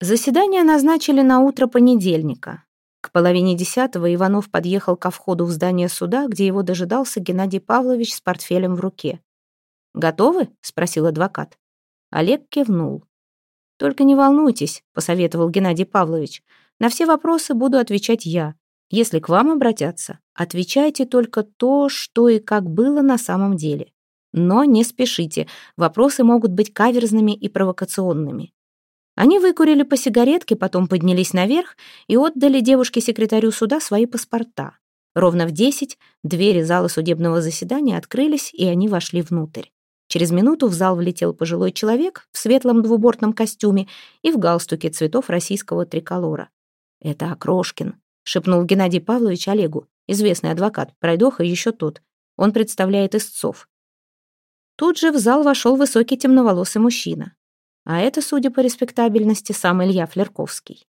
Заседание назначили на утро понедельника. К половине десятого Иванов подъехал ко входу в здание суда, где его дожидался Геннадий Павлович с портфелем в руке. «Готовы?» — спросил адвокат. Олег кивнул. «Только не волнуйтесь», — посоветовал Геннадий Павлович. «На все вопросы буду отвечать я. Если к вам обратятся, отвечайте только то, что и как было на самом деле. Но не спешите, вопросы могут быть каверзными и провокационными. Они выкурили по сигаретке, потом поднялись наверх и отдали девушке-секретарю суда свои паспорта. Ровно в десять двери зала судебного заседания открылись, и они вошли внутрь. Через минуту в зал влетел пожилой человек в светлом двубортном костюме и в галстуке цветов российского триколора. «Это Окрошкин», — шепнул Геннадий Павлович Олегу, известный адвокат, пройдоха еще тот. Он представляет истцов. Тут же в зал вошел высокий темноволосый мужчина. А это, судя по респектабельности, сам Илья Флерковский.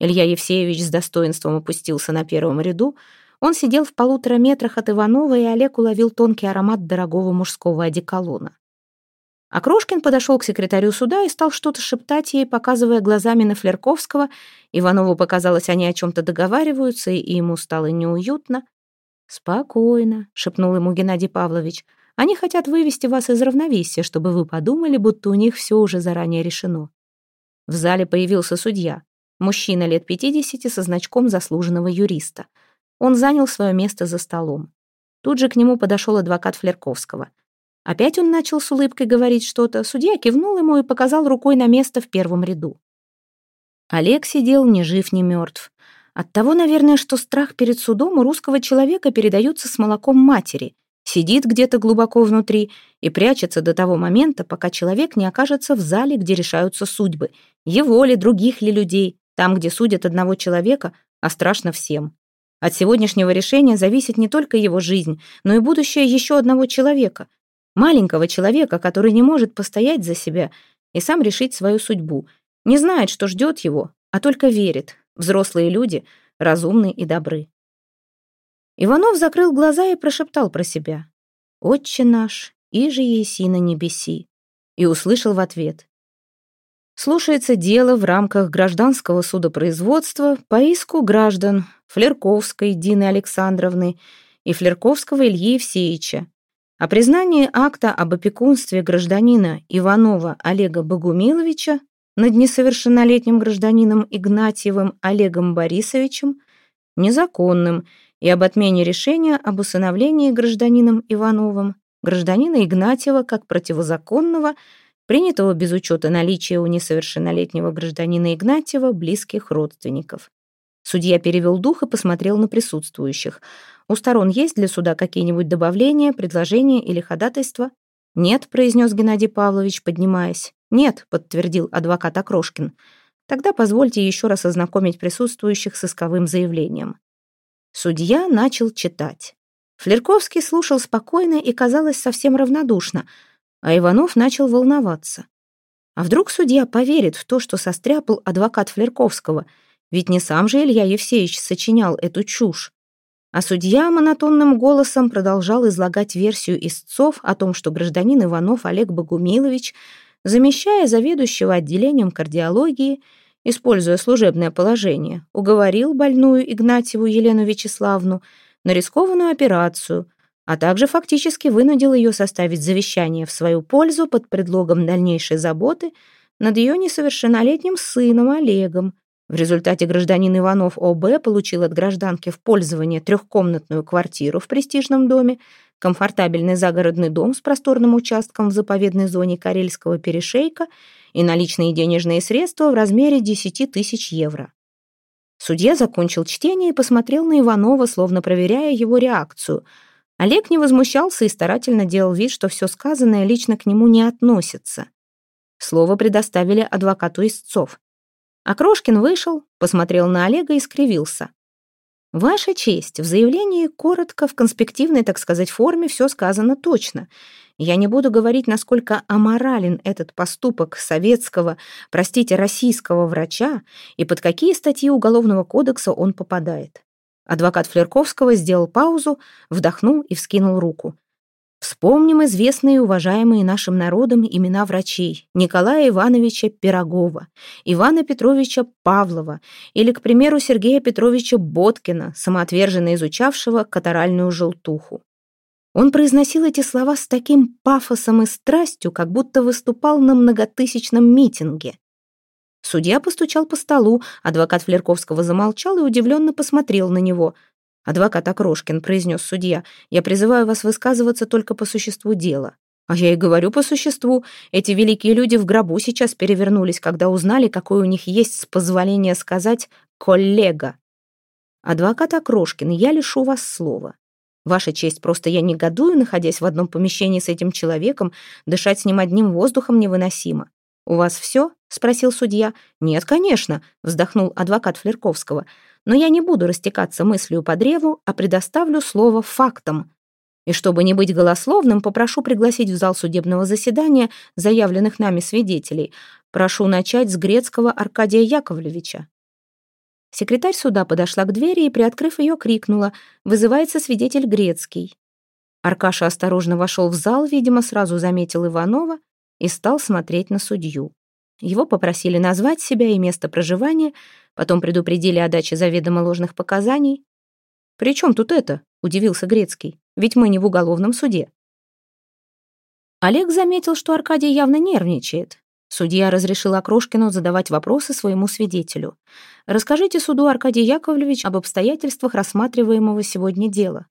Илья Евсеевич с достоинством опустился на первом ряду. Он сидел в полутора метрах от Иванова, и Олег уловил тонкий аромат дорогого мужского одеколона. Окрошкин подошел к секретарю суда и стал что-то шептать ей, показывая глазами на Флерковского. Иванову показалось, они о чем-то договариваются, и ему стало неуютно. «Спокойно», — шепнул ему Геннадий Павлович. Они хотят вывести вас из равновесия, чтобы вы подумали, будто у них все уже заранее решено. В зале появился судья, мужчина лет 50 со значком заслуженного юриста. Он занял свое место за столом. Тут же к нему подошел адвокат Флерковского. Опять он начал с улыбкой говорить что-то. Судья кивнул ему и показал рукой на место в первом ряду. Олег сидел ни жив, ни мертв. От того, наверное, что страх перед судом у русского человека передается с молоком матери — сидит где-то глубоко внутри и прячется до того момента, пока человек не окажется в зале, где решаются судьбы, его ли, других ли людей, там, где судят одного человека, а страшно всем. От сегодняшнего решения зависит не только его жизнь, но и будущее еще одного человека, маленького человека, который не может постоять за себя и сам решить свою судьбу, не знает, что ждет его, а только верит. Взрослые люди разумны и добры. Иванов закрыл глаза и прошептал про себя. «Отче наш, иже еси на небеси», и услышал в ответ. Слушается дело в рамках гражданского судопроизводства по иску граждан Флерковской Дины Александровны и Флерковского Ильи Евсеевича о признании акта об опекунстве гражданина Иванова Олега Богумиловича над несовершеннолетним гражданином Игнатьевым Олегом Борисовичем незаконным и об отмене решения об усыновлении гражданином Ивановым гражданина Игнатьева как противозаконного, принятого без учета наличия у несовершеннолетнего гражданина Игнатьева близких родственников. Судья перевел дух и посмотрел на присутствующих. У сторон есть для суда какие-нибудь добавления, предложения или ходатайства? «Нет», — произнес Геннадий Павлович, поднимаясь. «Нет», — подтвердил адвокат Окрошкин. «Тогда позвольте еще раз ознакомить присутствующих с исковым заявлением». Судья начал читать. Флерковский слушал спокойно и, казалось, совсем равнодушно, а Иванов начал волноваться. А вдруг судья поверит в то, что состряпал адвокат Флерковского, ведь не сам же Илья Евсеевич сочинял эту чушь. А судья монотонным голосом продолжал излагать версию истцов о том, что гражданин Иванов Олег Богумилович, замещая заведующего отделением кардиологии, используя служебное положение, уговорил больную Игнатьеву Елену Вячеславну на рискованную операцию, а также фактически вынудил ее составить завещание в свою пользу под предлогом дальнейшей заботы над ее несовершеннолетним сыном Олегом. В результате гражданин Иванов ОБ получил от гражданки в пользование трехкомнатную квартиру в престижном доме, комфортабельный загородный дом с просторным участком в заповедной зоне Карельского перешейка и наличные денежные средства в размере 10 тысяч евро. Судья закончил чтение и посмотрел на Иванова, словно проверяя его реакцию. Олег не возмущался и старательно делал вид, что все сказанное лично к нему не относится. Слово предоставили адвокату истцов. Окрошкин вышел, посмотрел на Олега и скривился. «Ваша честь, в заявлении коротко, в конспективной, так сказать, форме все сказано точно. Я не буду говорить, насколько аморален этот поступок советского, простите, российского врача и под какие статьи Уголовного кодекса он попадает». Адвокат Флерковского сделал паузу, вдохнул и вскинул руку. Вспомним известные и уважаемые нашим народом имена врачей Николая Ивановича Пирогова, Ивана Петровича Павлова или, к примеру, Сергея Петровича Боткина, самоотверженно изучавшего катаральную желтуху. Он произносил эти слова с таким пафосом и страстью, как будто выступал на многотысячном митинге. Судья постучал по столу, адвокат Флерковского замолчал и удивленно посмотрел на него – «Адвокат Окрошкин», — произнес судья, «я призываю вас высказываться только по существу дела». А я и говорю по существу. Эти великие люди в гробу сейчас перевернулись, когда узнали, какой у них есть, с позволения сказать, коллега. Адвокат Окрошкин, я лишу вас слова. Ваша честь, просто я негодую, находясь в одном помещении с этим человеком, дышать с ним одним воздухом невыносимо. «У вас все?» — спросил судья. «Нет, конечно», — вздохнул адвокат Флерковского но я не буду растекаться мыслью по древу, а предоставлю слово фактам. И чтобы не быть голословным, попрошу пригласить в зал судебного заседания заявленных нами свидетелей. Прошу начать с грецкого Аркадия Яковлевича. Секретарь суда подошла к двери и, приоткрыв ее, крикнула «Вызывается свидетель грецкий». Аркаша осторожно вошел в зал, видимо, сразу заметил Иванова и стал смотреть на судью. Его попросили назвать себя и место проживания, потом предупредили о даче заведомо ложных показаний. «При чем тут это?» — удивился Грецкий. «Ведь мы не в уголовном суде». Олег заметил, что Аркадий явно нервничает. Судья разрешил Окрошкину задавать вопросы своему свидетелю. «Расскажите суду, Аркадий Яковлевич, об обстоятельствах рассматриваемого сегодня дела».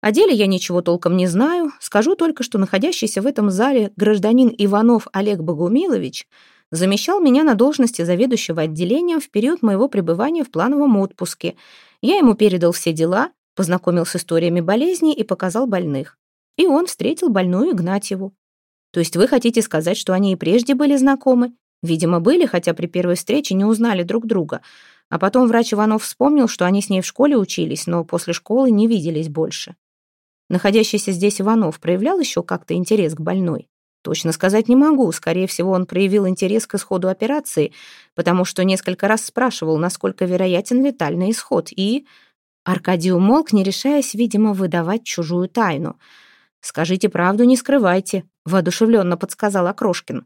О деле я ничего толком не знаю, скажу только, что находящийся в этом зале гражданин Иванов Олег Богумилович замещал меня на должности заведующего отделением в период моего пребывания в плановом отпуске. Я ему передал все дела, познакомил с историями болезней и показал больных. И он встретил больную Игнатьеву. То есть вы хотите сказать, что они и прежде были знакомы? Видимо, были, хотя при первой встрече не узнали друг друга. А потом врач Иванов вспомнил, что они с ней в школе учились, но после школы не виделись больше. Находящийся здесь Иванов проявлял еще как-то интерес к больной? Точно сказать не могу. Скорее всего, он проявил интерес к исходу операции, потому что несколько раз спрашивал, насколько вероятен летальный исход. И Аркадий умолк, не решаясь, видимо, выдавать чужую тайну. «Скажите правду, не скрывайте», — воодушевленно подсказал Окрошкин.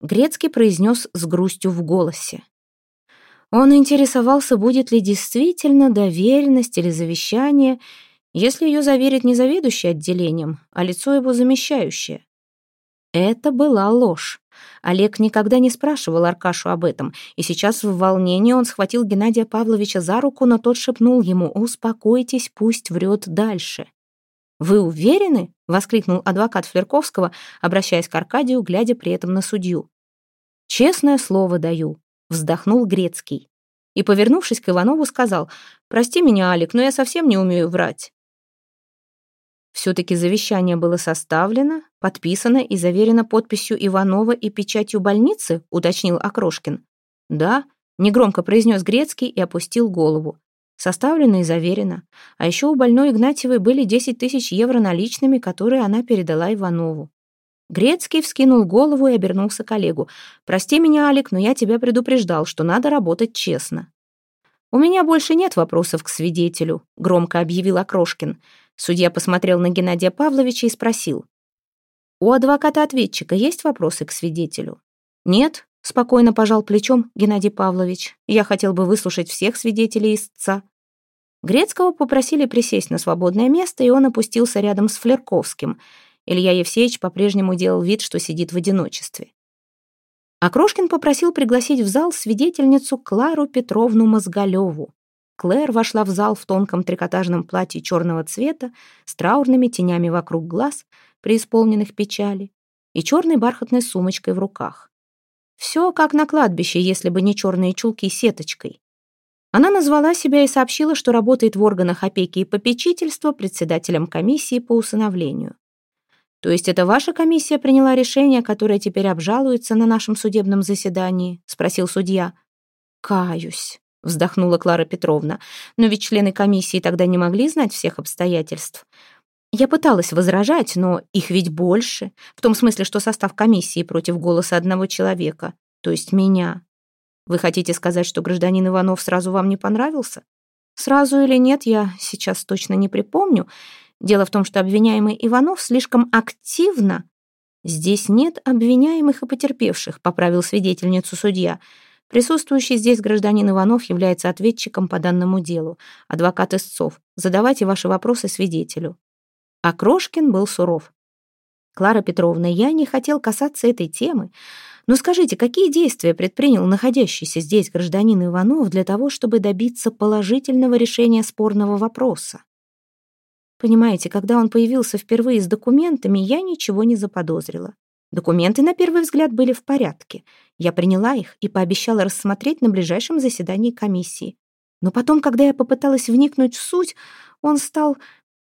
Грецкий произнес с грустью в голосе. Он интересовался, будет ли действительно доверенность или завещание, если ее заверит не заведующий отделением, а лицо его замещающее. Это была ложь. Олег никогда не спрашивал Аркашу об этом, и сейчас в волнении он схватил Геннадия Павловича за руку, но тот шепнул ему «Успокойтесь, пусть врет дальше». «Вы уверены?» — воскликнул адвокат Флерковского, обращаясь к Аркадию, глядя при этом на судью. «Честное слово даю», — вздохнул Грецкий. И, повернувшись к Иванову, сказал, «Прости меня, Алик, но я совсем не умею врать. Все-таки завещание было составлено, подписано и заверено подписью Иванова и печатью больницы, уточнил Окрошкин. Да, негромко произнес Грецкий и опустил голову. Составлено и заверено. А еще у больной Игнатьевой были 10 тысяч евро наличными, которые она передала Иванову. Грецкий вскинул голову и обернулся к Олегу. «Прости меня, Алик, но я тебя предупреждал, что надо работать честно». «У меня больше нет вопросов к свидетелю», — громко объявил Окрошкин. Судья посмотрел на Геннадия Павловича и спросил. «У адвоката-ответчика есть вопросы к свидетелю?» «Нет», — спокойно пожал плечом Геннадий Павлович. «Я хотел бы выслушать всех свидетелей истца». Грецкого попросили присесть на свободное место, и он опустился рядом с Флерковским. Илья Евсеевич по-прежнему делал вид, что сидит в одиночестве. Окрошкин попросил пригласить в зал свидетельницу Клару Петровну Мозголеву. Клэр вошла в зал в тонком трикотажном платье черного цвета с траурными тенями вокруг глаз, преисполненных печали, и черной бархатной сумочкой в руках. Все как на кладбище, если бы не черные чулки сеточкой. Она назвала себя и сообщила, что работает в органах опеки и попечительства председателем комиссии по усыновлению. То есть это ваша комиссия приняла решение, которое теперь обжалуется на нашем судебном заседании? Спросил судья. Каюсь вздохнула Клара Петровна. Но ведь члены комиссии тогда не могли знать всех обстоятельств. Я пыталась возражать, но их ведь больше. В том смысле, что состав комиссии против голоса одного человека, то есть меня. Вы хотите сказать, что гражданин Иванов сразу вам не понравился? Сразу или нет, я сейчас точно не припомню. Дело в том, что обвиняемый Иванов слишком активно... Здесь нет обвиняемых и потерпевших, поправил свидетельницу судья. Присутствующий здесь гражданин Иванов является ответчиком по данному делу, адвокат истцов. Задавайте ваши вопросы свидетелю. А Крошкин был суров. Клара Петровна, я не хотел касаться этой темы, но скажите, какие действия предпринял находящийся здесь гражданин Иванов для того, чтобы добиться положительного решения спорного вопроса? Понимаете, когда он появился впервые с документами, я ничего не заподозрила. Документы, на первый взгляд, были в порядке. Я приняла их и пообещала рассмотреть на ближайшем заседании комиссии. Но потом, когда я попыталась вникнуть в суть, он стал...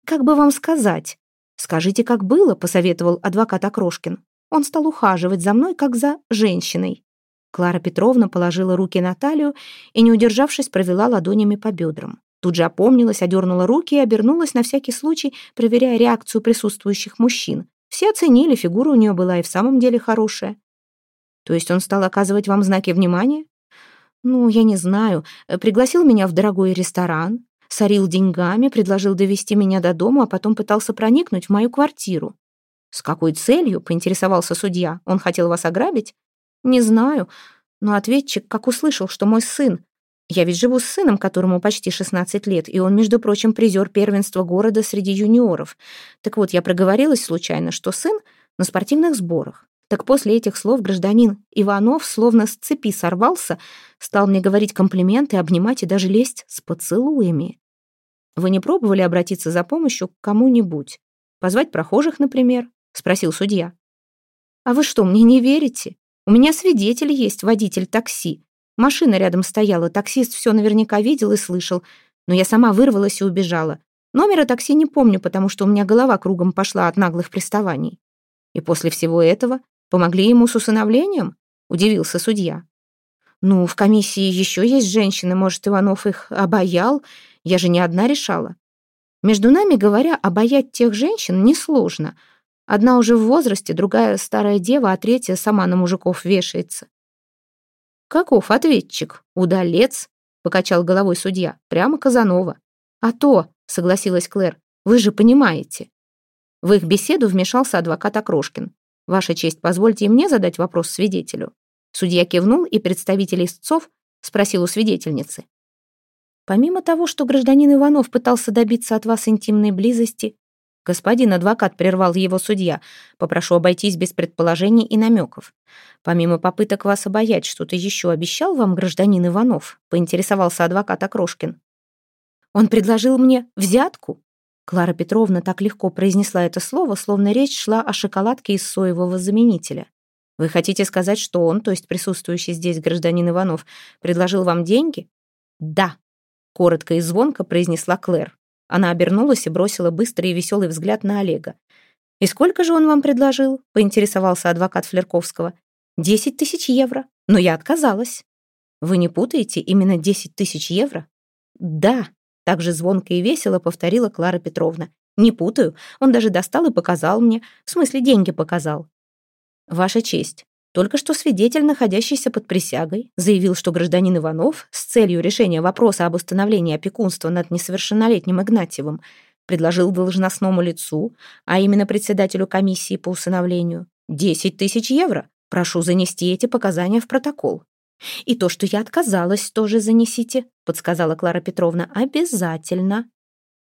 Как бы вам сказать? «Скажите, как было», — посоветовал адвокат Окрошкин. Он стал ухаживать за мной, как за женщиной. Клара Петровна положила руки на талию и, не удержавшись, провела ладонями по бедрам. Тут же опомнилась, одернула руки и обернулась на всякий случай, проверяя реакцию присутствующих мужчин. Все оценили, фигура у нее была и в самом деле хорошая. То есть он стал оказывать вам знаки внимания? Ну, я не знаю. Пригласил меня в дорогой ресторан, сорил деньгами, предложил довести меня до дома, а потом пытался проникнуть в мою квартиру. «С какой целью?» — поинтересовался судья. «Он хотел вас ограбить?» «Не знаю. Но ответчик, как услышал, что мой сын... Я ведь живу с сыном, которому почти 16 лет, и он, между прочим, призер первенства города среди юниоров. Так вот, я проговорилась случайно, что сын на спортивных сборах. Так после этих слов гражданин Иванов словно с цепи сорвался, стал мне говорить комплименты, обнимать и даже лезть с поцелуями. Вы не пробовали обратиться за помощью к кому-нибудь? Позвать прохожих, например? спросил судья. «А вы что, мне не верите? У меня свидетель есть, водитель такси. Машина рядом стояла, таксист все наверняка видел и слышал, но я сама вырвалась и убежала. Номера такси не помню, потому что у меня голова кругом пошла от наглых приставаний. И после всего этого помогли ему с усыновлением?» — удивился судья. «Ну, в комиссии еще есть женщины, может, Иванов их обаял? Я же не одна решала. Между нами говоря, обаять тех женщин несложно — Одна уже в возрасте, другая старая дева, а третья сама на мужиков вешается. «Каков ответчик? Удалец?» — покачал головой судья. «Прямо Казанова». «А то», — согласилась Клэр, — «вы же понимаете». В их беседу вмешался адвокат Окрошкин. «Ваша честь, позвольте мне задать вопрос свидетелю». Судья кивнул, и представитель истцов спросил у свидетельницы. «Помимо того, что гражданин Иванов пытался добиться от вас интимной близости, «Господин адвокат», — прервал его судья, — «попрошу обойтись без предположений и намеков. Помимо попыток вас обаять, что-то еще обещал вам гражданин Иванов?» — поинтересовался адвокат Окрошкин. «Он предложил мне взятку?» Клара Петровна так легко произнесла это слово, словно речь шла о шоколадке из соевого заменителя. «Вы хотите сказать, что он, то есть присутствующий здесь гражданин Иванов, предложил вам деньги?» «Да», — коротко и звонко произнесла Клэр. Она обернулась и бросила быстрый и веселый взгляд на Олега. «И сколько же он вам предложил?» — поинтересовался адвокат Флерковского. «Десять тысяч евро. Но я отказалась». «Вы не путаете именно десять тысяч евро?» «Да», — также звонко и весело повторила Клара Петровна. «Не путаю. Он даже достал и показал мне. В смысле, деньги показал». «Ваша честь, только что свидетель, находящийся под присягой, заявил, что гражданин Иванов с целью решения вопроса об установлении опекунства над несовершеннолетним Игнатьевым предложил должностному лицу, а именно председателю комиссии по усыновлению, 10 тысяч евро. Прошу занести эти показания в протокол. «И то, что я отказалась, тоже занесите», — подсказала Клара Петровна. «Обязательно».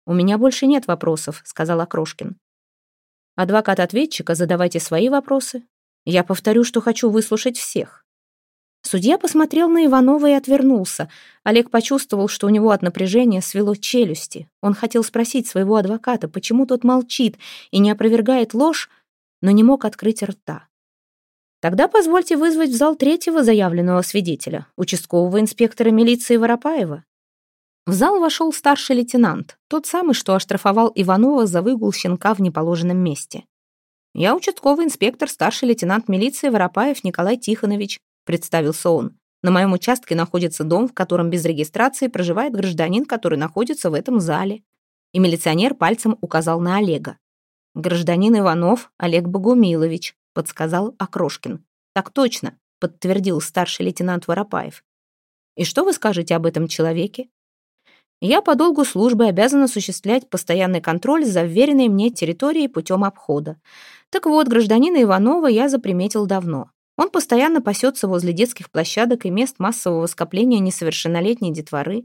«У меня больше нет вопросов», — сказал Окрошкин. «Адвокат ответчика, задавайте свои вопросы, я повторю, что хочу выслушать всех. Судья посмотрел на Иванова и отвернулся. Олег почувствовал, что у него от напряжения свело челюсти. Он хотел спросить своего адвоката, почему тот молчит и не опровергает ложь, но не мог открыть рта. Тогда позвольте вызвать в зал третьего заявленного свидетеля, участкового инспектора милиции Воропаева. В зал вошел старший лейтенант, тот самый, что оштрафовал Иванова за выгул щенка в неположенном месте. «Я участковый инспектор, старший лейтенант милиции Воропаев Николай Тихонович», представился он. «На моем участке находится дом, в котором без регистрации проживает гражданин, который находится в этом зале». И милиционер пальцем указал на Олега. «Гражданин Иванов Олег Богумилович», подсказал Окрошкин. «Так точно», подтвердил старший лейтенант Воропаев. «И что вы скажете об этом человеке?» Я по долгу службы обязан осуществлять постоянный контроль за вверенной мне территорией путем обхода. Так вот, гражданина Иванова я заприметил давно. Он постоянно пасется возле детских площадок и мест массового скопления несовершеннолетней детворы.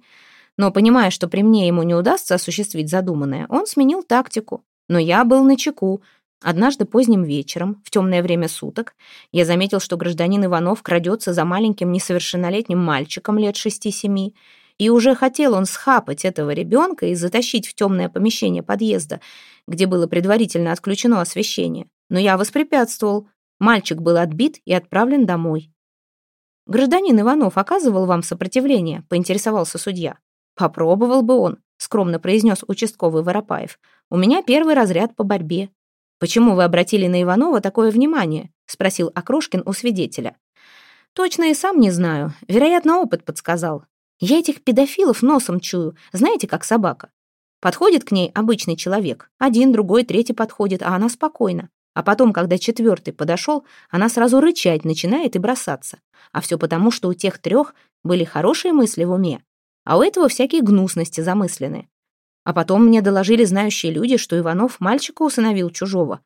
Но, понимая, что при мне ему не удастся осуществить задуманное, он сменил тактику. Но я был на чеку. Однажды поздним вечером, в темное время суток, я заметил, что гражданин Иванов крадется за маленьким несовершеннолетним мальчиком лет шести-семи, и уже хотел он схапать этого ребенка и затащить в темное помещение подъезда, где было предварительно отключено освещение. Но я воспрепятствовал, Мальчик был отбит и отправлен домой. «Гражданин Иванов оказывал вам сопротивление?» — поинтересовался судья. «Попробовал бы он», — скромно произнес участковый Воропаев. «У меня первый разряд по борьбе». «Почему вы обратили на Иванова такое внимание?» — спросил Окрошкин у свидетеля. «Точно и сам не знаю. Вероятно, опыт подсказал. Я этих педофилов носом чую, знаете, как собака. Подходит к ней обычный человек. Один, другой, третий подходит, а она спокойна. А потом, когда четвертый подошел, она сразу рычать начинает и бросаться. А все потому, что у тех трех были хорошие мысли в уме, а у этого всякие гнусности замыслены. А потом мне доложили знающие люди, что Иванов мальчика усыновил чужого.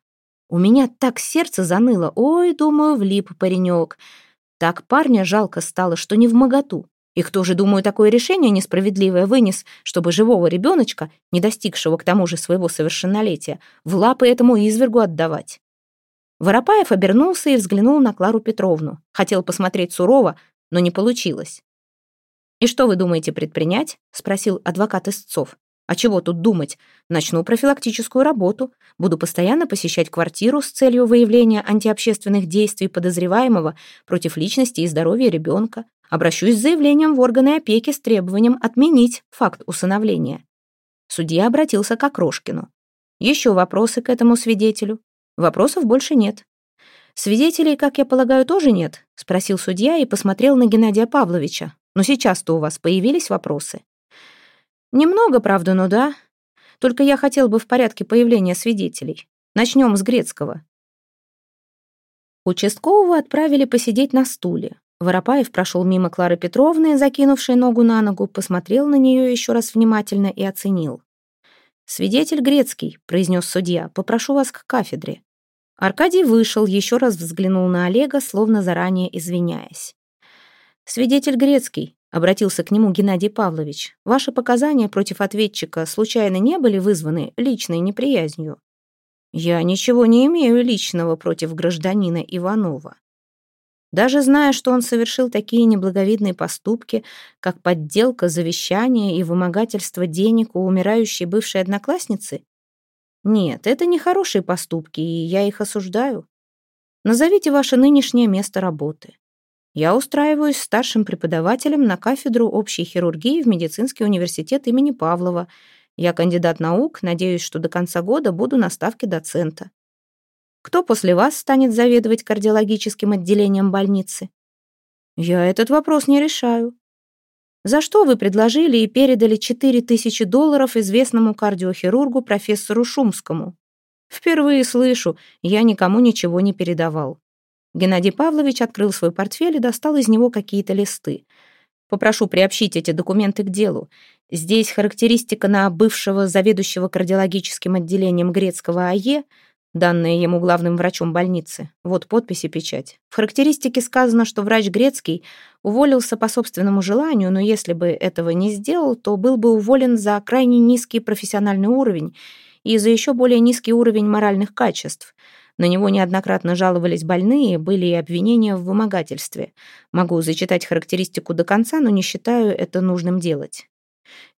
У меня так сердце заныло. Ой, думаю, влип паренек. Так парня жалко стало, что не в моготу. И кто же, думаю, такое решение несправедливое вынес, чтобы живого ребеночка, не достигшего к тому же своего совершеннолетия, в лапы этому извергу отдавать? Воропаев обернулся и взглянул на Клару Петровну. Хотел посмотреть сурово, но не получилось. «И что вы думаете предпринять?» — спросил адвокат Истцов. «А чего тут думать? Начну профилактическую работу. Буду постоянно посещать квартиру с целью выявления антиобщественных действий подозреваемого против личности и здоровья ребенка. Обращусь с заявлением в органы опеки с требованием отменить факт усыновления. Судья обратился к Окрошкину. Еще вопросы к этому свидетелю? Вопросов больше нет. Свидетелей, как я полагаю, тоже нет? Спросил судья и посмотрел на Геннадия Павловича. Но сейчас-то у вас появились вопросы? Немного, правда, но да. Только я хотел бы в порядке появления свидетелей. Начнем с Грецкого. Участкового отправили посидеть на стуле. Воропаев прошел мимо Клары Петровны, закинувшей ногу на ногу, посмотрел на нее еще раз внимательно и оценил. «Свидетель Грецкий», — произнес судья, — «попрошу вас к кафедре». Аркадий вышел, еще раз взглянул на Олега, словно заранее извиняясь. «Свидетель Грецкий», — обратился к нему Геннадий Павлович, «ваши показания против ответчика случайно не были вызваны личной неприязнью?» «Я ничего не имею личного против гражданина Иванова. Даже зная, что он совершил такие неблаговидные поступки, как подделка завещания и вымогательство денег у умирающей бывшей одноклассницы? Нет, это не хорошие поступки, и я их осуждаю. Назовите ваше нынешнее место работы. Я устраиваюсь старшим преподавателем на кафедру общей хирургии в медицинский университет имени Павлова. Я кандидат наук, надеюсь, что до конца года буду на ставке доцента. Кто после вас станет заведовать кардиологическим отделением больницы? Я этот вопрос не решаю. За что вы предложили и передали 4000 долларов известному кардиохирургу профессору Шумскому? Впервые слышу, я никому ничего не передавал. Геннадий Павлович открыл свой портфель и достал из него какие-то листы. Попрошу приобщить эти документы к делу. Здесь характеристика на бывшего заведующего кардиологическим отделением грецкого АЕ – данные ему главным врачом больницы. Вот подпись и печать. В характеристике сказано, что врач Грецкий уволился по собственному желанию, но если бы этого не сделал, то был бы уволен за крайне низкий профессиональный уровень и за еще более низкий уровень моральных качеств. На него неоднократно жаловались больные, были и обвинения в вымогательстве. Могу зачитать характеристику до конца, но не считаю это нужным делать.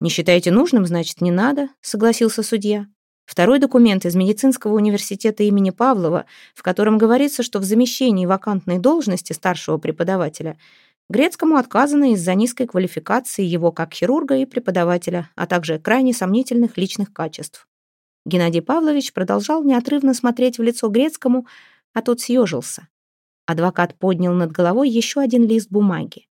«Не считаете нужным, значит, не надо», — согласился судья. Второй документ из медицинского университета имени Павлова, в котором говорится, что в замещении вакантной должности старшего преподавателя Грецкому отказано из-за низкой квалификации его как хирурга и преподавателя, а также крайне сомнительных личных качеств. Геннадий Павлович продолжал неотрывно смотреть в лицо Грецкому, а тот съежился. Адвокат поднял над головой еще один лист бумаги.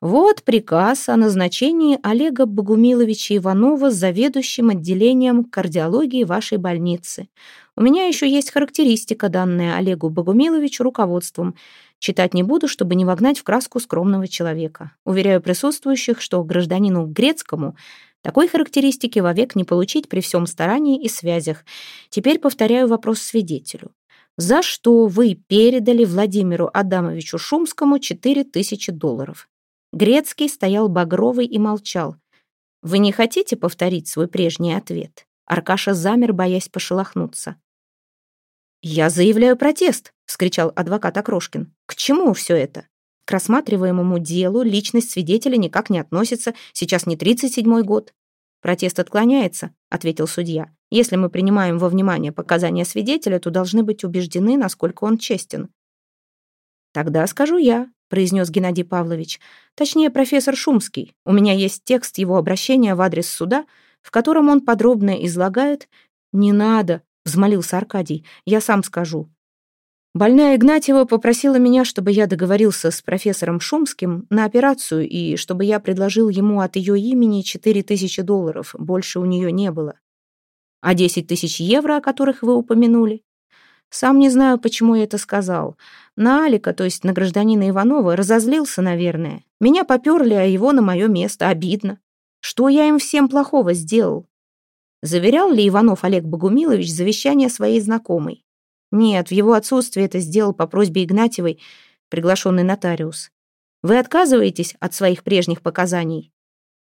Вот приказ о назначении Олега Богумиловича Иванова заведующим отделением кардиологии вашей больницы. У меня еще есть характеристика, данная Олегу Богумиловичу руководством. Читать не буду, чтобы не вогнать в краску скромного человека. Уверяю присутствующих, что гражданину Грецкому Такой характеристики вовек не получить при всем старании и связях. Теперь повторяю вопрос свидетелю. За что вы передали Владимиру Адамовичу Шумскому 4000 долларов? Грецкий стоял багровый и молчал. Вы не хотите повторить свой прежний ответ? Аркаша замер, боясь пошелохнуться. «Я заявляю протест!» — вскричал адвокат Окрошкин. «К чему все это? К рассматриваемому делу личность свидетеля никак не относится, сейчас не 37-й год». «Протест отклоняется», — ответил судья. «Если мы принимаем во внимание показания свидетеля, то должны быть убеждены, насколько он честен». «Тогда скажу я», — произнес Геннадий Павлович. «Точнее, профессор Шумский. У меня есть текст его обращения в адрес суда, в котором он подробно излагает... «Не надо», — взмолился Аркадий, — «я сам скажу». Больная Игнатьева попросила меня, чтобы я договорился с профессором Шумским на операцию и чтобы я предложил ему от ее имени 4000 долларов, больше у нее не было. А 10 тысяч евро, о которых вы упомянули? Сам не знаю, почему я это сказал. На Алика, то есть на гражданина Иванова, разозлился, наверное. Меня поперли, а его на мое место. Обидно. Что я им всем плохого сделал? Заверял ли Иванов Олег Богумилович завещание своей знакомой? Нет, в его отсутствие это сделал по просьбе Игнатьевой приглашенный нотариус. Вы отказываетесь от своих прежних показаний?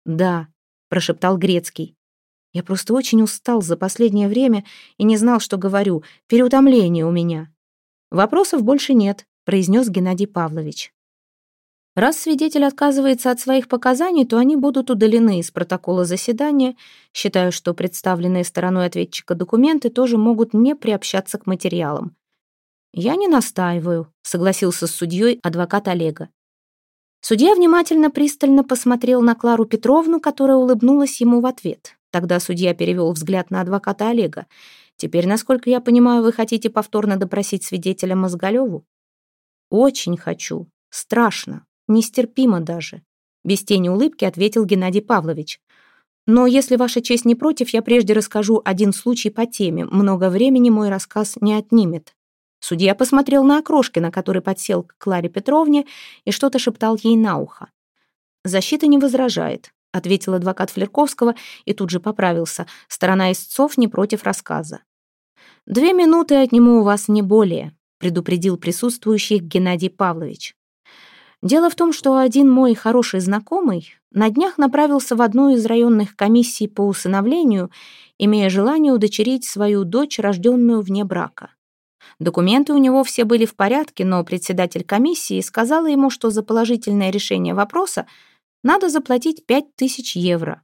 Да, прошептал Грецкий. Я просто очень устал за последнее время и не знал, что говорю. Переутомление у меня. Вопросов больше нет, произнес Геннадий Павлович. Раз свидетель отказывается от своих показаний, то они будут удалены из протокола заседания. Считаю, что представленные стороной ответчика документы тоже могут не приобщаться к материалам. «Я не настаиваю», — согласился с судьей адвокат Олега. Судья внимательно пристально посмотрел на Клару Петровну, которая улыбнулась ему в ответ. Тогда судья перевел взгляд на адвоката Олега. «Теперь, насколько я понимаю, вы хотите повторно допросить свидетеля Мозголеву?» «Очень хочу. Страшно. Нестерпимо даже. Без тени улыбки ответил Геннадий Павлович. Но если ваша честь не против, я прежде расскажу один случай по теме. Много времени мой рассказ не отнимет. Судья посмотрел на Окрошкина, который подсел к Кларе Петровне и что-то шептал ей на ухо. «Защита не возражает», — ответил адвокат Флерковского и тут же поправился. Сторона истцов не против рассказа. «Две минуты отниму у вас не более», — предупредил присутствующих Геннадий Павлович. Дело в том, что один мой хороший знакомый на днях направился в одну из районных комиссий по усыновлению, имея желание удочерить свою дочь, рожденную вне брака. Документы у него все были в порядке, но председатель комиссии сказала ему, что за положительное решение вопроса надо заплатить пять тысяч евро.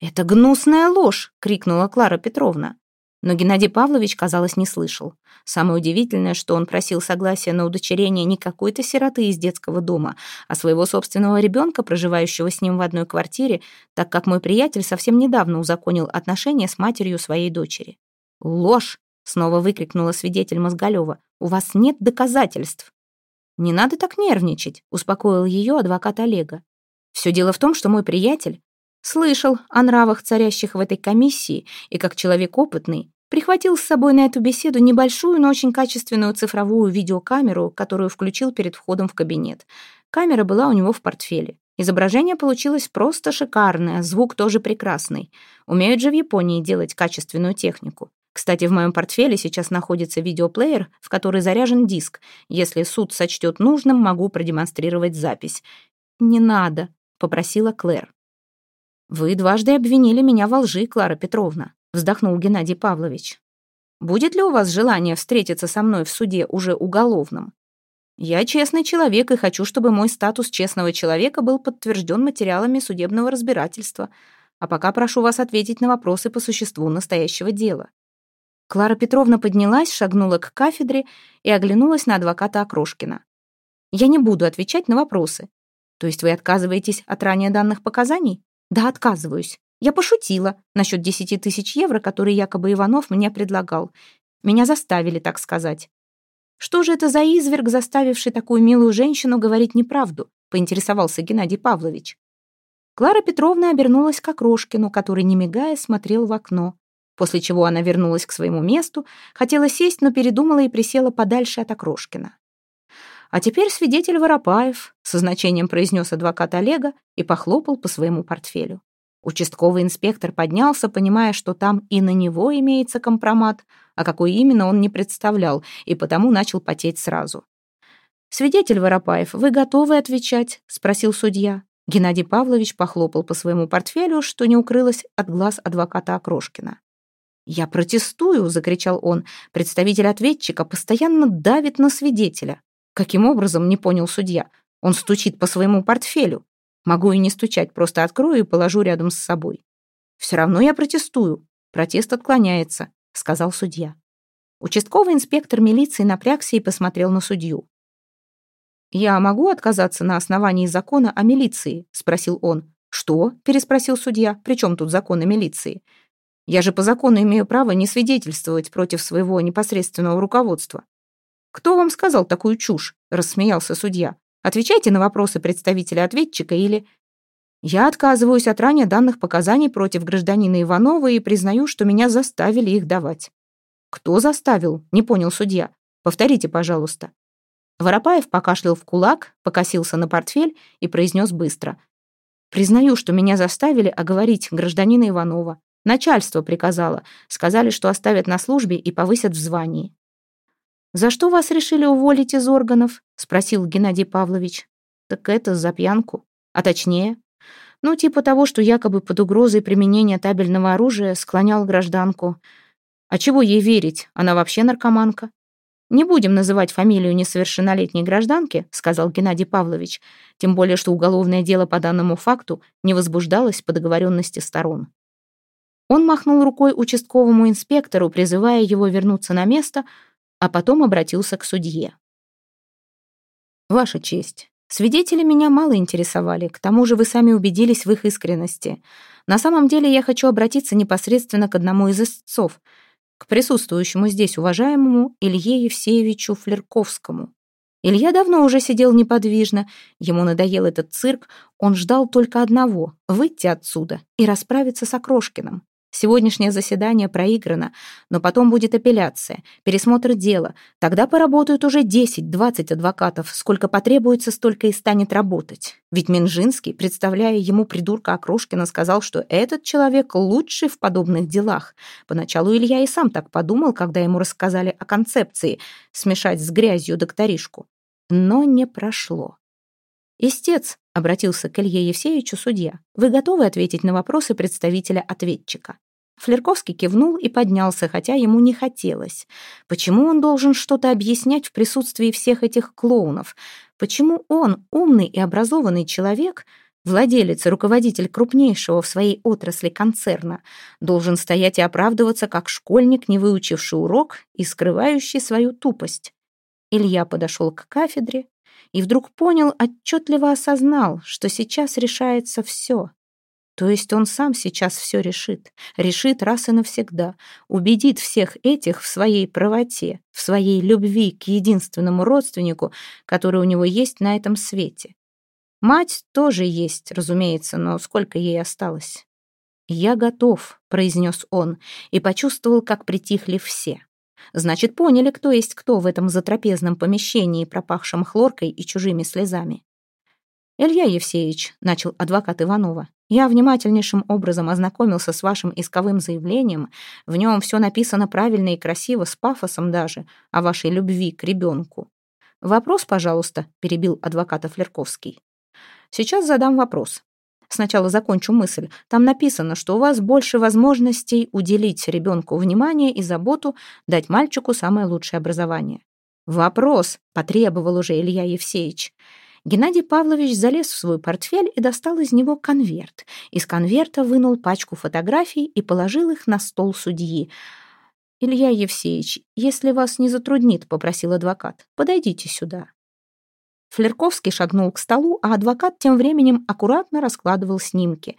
«Это гнусная ложь!» — крикнула Клара Петровна. Но Геннадий Павлович, казалось, не слышал. Самое удивительное, что он просил согласия на удочерение не какой-то сироты из детского дома, а своего собственного ребенка, проживающего с ним в одной квартире, так как мой приятель совсем недавно узаконил отношения с матерью своей дочери. «Ложь!» — снова выкрикнула свидетель Мозголева. «У вас нет доказательств!» «Не надо так нервничать», — успокоил ее адвокат Олега. «Все дело в том, что мой приятель Слышал о нравах, царящих в этой комиссии, и как человек опытный, прихватил с собой на эту беседу небольшую, но очень качественную цифровую видеокамеру, которую включил перед входом в кабинет. Камера была у него в портфеле. Изображение получилось просто шикарное, звук тоже прекрасный. Умеют же в Японии делать качественную технику. Кстати, в моем портфеле сейчас находится видеоплеер, в который заряжен диск. Если суд сочтет нужным, могу продемонстрировать запись. «Не надо», — попросила Клэр. «Вы дважды обвинили меня во лжи, Клара Петровна», вздохнул Геннадий Павлович. «Будет ли у вас желание встретиться со мной в суде уже уголовном? Я честный человек и хочу, чтобы мой статус честного человека был подтвержден материалами судебного разбирательства. А пока прошу вас ответить на вопросы по существу настоящего дела». Клара Петровна поднялась, шагнула к кафедре и оглянулась на адвоката Окрошкина. «Я не буду отвечать на вопросы. То есть вы отказываетесь от ранее данных показаний?» Да, отказываюсь. Я пошутила насчет десяти тысяч евро, которые якобы Иванов мне предлагал. Меня заставили, так сказать. Что же это за изверг, заставивший такую милую женщину говорить неправду? Поинтересовался Геннадий Павлович. Клара Петровна обернулась к Окрошкину, который, не мигая, смотрел в окно. После чего она вернулась к своему месту, хотела сесть, но передумала и присела подальше от Окрошкина. «А теперь свидетель Воропаев», — со значением произнес адвокат Олега и похлопал по своему портфелю. Участковый инспектор поднялся, понимая, что там и на него имеется компромат, а какой именно он не представлял, и потому начал потеть сразу. «Свидетель Воропаев, вы готовы отвечать?» — спросил судья. Геннадий Павлович похлопал по своему портфелю, что не укрылось от глаз адвоката Окрошкина. «Я протестую!» — закричал он. «Представитель ответчика постоянно давит на свидетеля». «Каким образом?» — не понял судья. «Он стучит по своему портфелю. Могу и не стучать, просто открою и положу рядом с собой». «Все равно я протестую. Протест отклоняется», — сказал судья. Участковый инспектор милиции напрягся и посмотрел на судью. «Я могу отказаться на основании закона о милиции?» — спросил он. «Что?» — переспросил судья. «При чем тут закон о милиции?» Я же по закону имею право не свидетельствовать против своего непосредственного руководства. «Кто вам сказал такую чушь?» — рассмеялся судья. «Отвечайте на вопросы представителя ответчика или...» «Я отказываюсь от ранее данных показаний против гражданина Иванова и признаю, что меня заставили их давать». «Кто заставил?» — не понял судья. «Повторите, пожалуйста». Воропаев покашлял в кулак, покосился на портфель и произнес быстро. «Признаю, что меня заставили оговорить гражданина Иванова. Начальство приказало. Сказали, что оставят на службе и повысят в звании. «За что вас решили уволить из органов?» — спросил Геннадий Павлович. «Так это за пьянку. А точнее?» «Ну, типа того, что якобы под угрозой применения табельного оружия склонял гражданку. А чего ей верить? Она вообще наркоманка». «Не будем называть фамилию несовершеннолетней гражданки», — сказал Геннадий Павлович, тем более что уголовное дело по данному факту не возбуждалось по договоренности сторон. Он махнул рукой участковому инспектору, призывая его вернуться на место, а потом обратился к судье. «Ваша честь, свидетели меня мало интересовали, к тому же вы сами убедились в их искренности. На самом деле я хочу обратиться непосредственно к одному из истцов, к присутствующему здесь уважаемому Илье Евсеевичу Флерковскому. Илья давно уже сидел неподвижно, ему надоел этот цирк, он ждал только одного — выйти отсюда и расправиться с Окрошкиным. Сегодняшнее заседание проиграно, но потом будет апелляция, пересмотр дела. Тогда поработают уже 10-20 адвокатов. Сколько потребуется, столько и станет работать. Ведь Минжинский, представляя ему придурка Окрошкина, сказал, что этот человек лучший в подобных делах. Поначалу Илья и сам так подумал, когда ему рассказали о концепции смешать с грязью докторишку. Но не прошло. «Истец», — обратился к Илье Евсеевичу судья, «вы готовы ответить на вопросы представителя ответчика?» Флерковский кивнул и поднялся, хотя ему не хотелось. Почему он должен что-то объяснять в присутствии всех этих клоунов? Почему он, умный и образованный человек, владелец и руководитель крупнейшего в своей отрасли концерна, должен стоять и оправдываться как школьник, не выучивший урок и скрывающий свою тупость? Илья подошел к кафедре, и вдруг понял, отчетливо осознал, что сейчас решается все. То есть он сам сейчас все решит, решит раз и навсегда, убедит всех этих в своей правоте, в своей любви к единственному родственнику, который у него есть на этом свете. Мать тоже есть, разумеется, но сколько ей осталось? «Я готов», — произнес он, и почувствовал, как притихли все. Значит, поняли, кто есть кто в этом затрапезном помещении, пропахшем хлоркой и чужими слезами. «Илья Евсеевич», — начал адвокат Иванова, «я внимательнейшим образом ознакомился с вашим исковым заявлением. В нем все написано правильно и красиво, с пафосом даже, о вашей любви к ребенку». «Вопрос, пожалуйста», — перебил адвоката Флерковский. «Сейчас задам вопрос. Сначала закончу мысль. Там написано, что у вас больше возможностей уделить ребенку внимание и заботу, дать мальчику самое лучшее образование. Вопрос, потребовал уже Илья Евсеевич. Геннадий Павлович залез в свой портфель и достал из него конверт. Из конверта вынул пачку фотографий и положил их на стол судьи. «Илья Евсеевич, если вас не затруднит, — попросил адвокат, — подойдите сюда». Флерковский шагнул к столу, а адвокат тем временем аккуратно раскладывал снимки.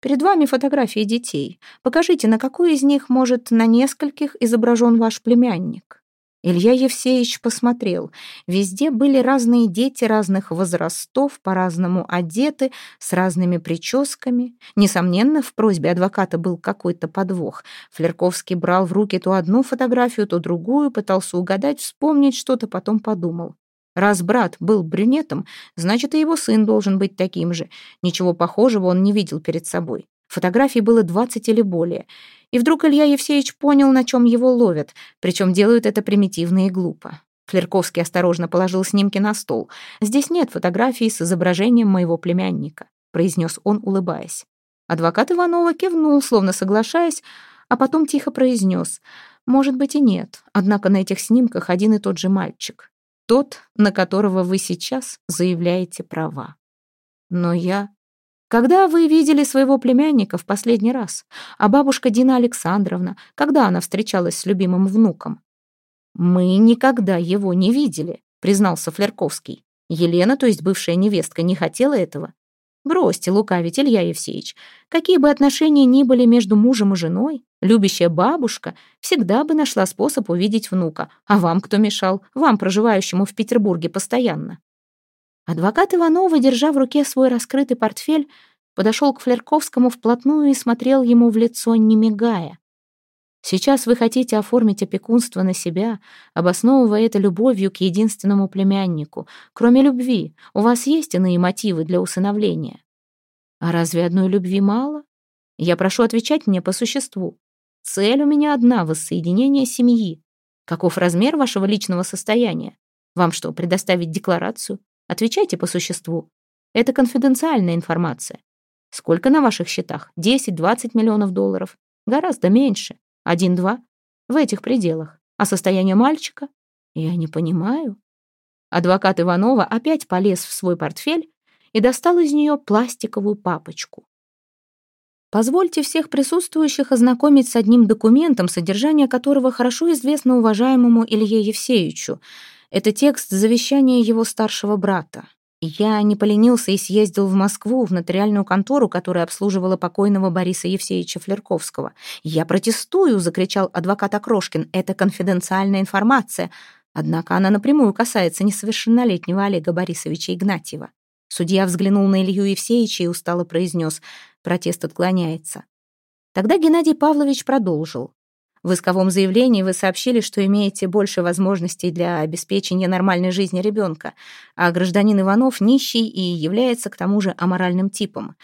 «Перед вами фотографии детей. Покажите, на какой из них, может, на нескольких изображен ваш племянник». Илья Евсеевич посмотрел. Везде были разные дети разных возрастов, по-разному одеты, с разными прическами. Несомненно, в просьбе адвоката был какой-то подвох. Флерковский брал в руки то одну фотографию, то другую, пытался угадать, вспомнить что-то, потом подумал. Раз брат был брюнетом, значит, и его сын должен быть таким же. Ничего похожего он не видел перед собой. Фотографий было 20 или более. И вдруг Илья Евсеевич понял, на чем его ловят, причем делают это примитивно и глупо. Флерковский осторожно положил снимки на стол. «Здесь нет фотографий с изображением моего племянника», произнес он, улыбаясь. Адвокат Иванова кивнул, словно соглашаясь, а потом тихо произнес. «Может быть и нет, однако на этих снимках один и тот же мальчик. Тот, на которого вы сейчас заявляете права. Но я когда вы видели своего племянника в последний раз? А бабушка Дина Александровна, когда она встречалась с любимым внуком? Мы никогда его не видели, признался Флерковский. Елена, то есть бывшая невестка, не хотела этого. Бросьте лукавить, Илья Евсеевич. Какие бы отношения ни были между мужем и женой, любящая бабушка всегда бы нашла способ увидеть внука. А вам кто мешал? Вам, проживающему в Петербурге постоянно. Адвокат Иванова, держа в руке свой раскрытый портфель, подошел к Флерковскому вплотную и смотрел ему в лицо, не мигая. Сейчас вы хотите оформить опекунство на себя, обосновывая это любовью к единственному племяннику. Кроме любви, у вас есть иные мотивы для усыновления? А разве одной любви мало? Я прошу отвечать мне по существу. Цель у меня одна — воссоединение семьи. Каков размер вашего личного состояния? Вам что, предоставить декларацию? Отвечайте по существу. Это конфиденциальная информация. Сколько на ваших счетах? 10-20 миллионов долларов? Гораздо меньше. Один-два? В этих пределах. А состояние мальчика? Я не понимаю. Адвокат Иванова опять полез в свой портфель и достал из нее пластиковую папочку. Позвольте всех присутствующих ознакомить с одним документом, содержание которого хорошо известно уважаемому Илье Евсеевичу. Это текст завещания его старшего брата. Я не поленился и съездил в Москву, в нотариальную контору, которая обслуживала покойного Бориса Евсеевича Флерковского. «Я протестую!» — закричал адвокат Окрошкин. «Это конфиденциальная информация. Однако она напрямую касается несовершеннолетнего Олега Борисовича Игнатьева». Судья взглянул на Илью Евсеевича и устало произнес. Протест отклоняется. Тогда Геннадий Павлович продолжил. В исковом заявлении вы сообщили, что имеете больше возможностей для обеспечения нормальной жизни ребенка, а гражданин Иванов нищий и является к тому же аморальным типом.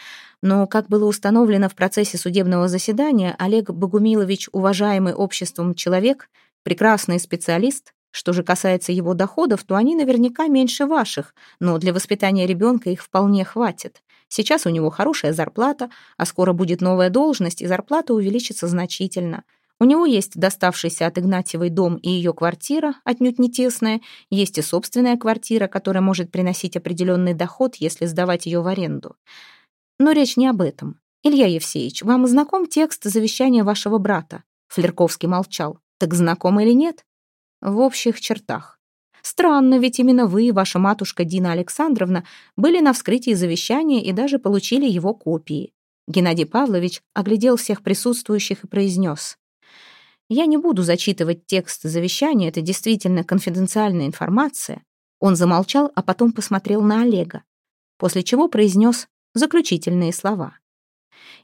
Но, как было установлено в процессе судебного заседания, Олег Богумилович, уважаемый обществом человек, прекрасный специалист, что же касается его доходов, то они наверняка меньше ваших, но для воспитания ребенка их вполне хватит. Сейчас у него хорошая зарплата, а скоро будет новая должность, и зарплата увеличится значительно – у него есть доставшийся от Игнатьевой дом и ее квартира, отнюдь не тесная, есть и собственная квартира, которая может приносить определенный доход, если сдавать ее в аренду. Но речь не об этом. Илья Евсеевич, вам знаком текст завещания вашего брата? Флерковский молчал. Так знаком или нет? В общих чертах. Странно, ведь именно вы и ваша матушка Дина Александровна были на вскрытии завещания и даже получили его копии. Геннадий Павлович оглядел всех присутствующих и произнес. Я не буду зачитывать текст завещания, это действительно конфиденциальная информация. Он замолчал, а потом посмотрел на Олега, после чего произнес заключительные слова.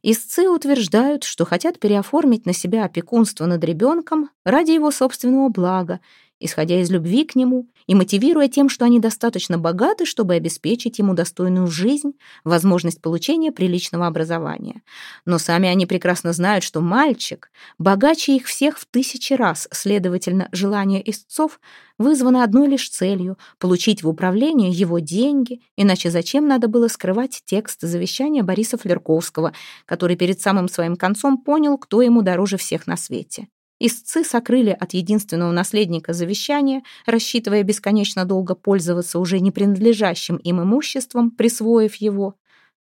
Истцы утверждают, что хотят переоформить на себя опекунство над ребенком ради его собственного блага, исходя из любви к нему и мотивируя тем, что они достаточно богаты, чтобы обеспечить ему достойную жизнь, возможность получения приличного образования. Но сами они прекрасно знают, что мальчик богаче их всех в тысячи раз, следовательно, желание истцов вызвано одной лишь целью — получить в управление его деньги, иначе зачем надо было скрывать текст завещания Бориса Флерковского, который перед самым своим концом понял, кто ему дороже всех на свете. Истцы сокрыли от единственного наследника завещание, рассчитывая бесконечно долго пользоваться уже не принадлежащим им имуществом, присвоив его.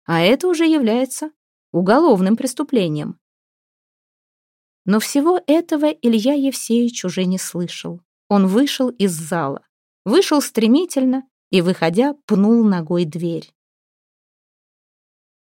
А это уже является уголовным преступлением. Но всего этого Илья Евсеевич уже не слышал. Он вышел из зала. Вышел стремительно и, выходя, пнул ногой дверь.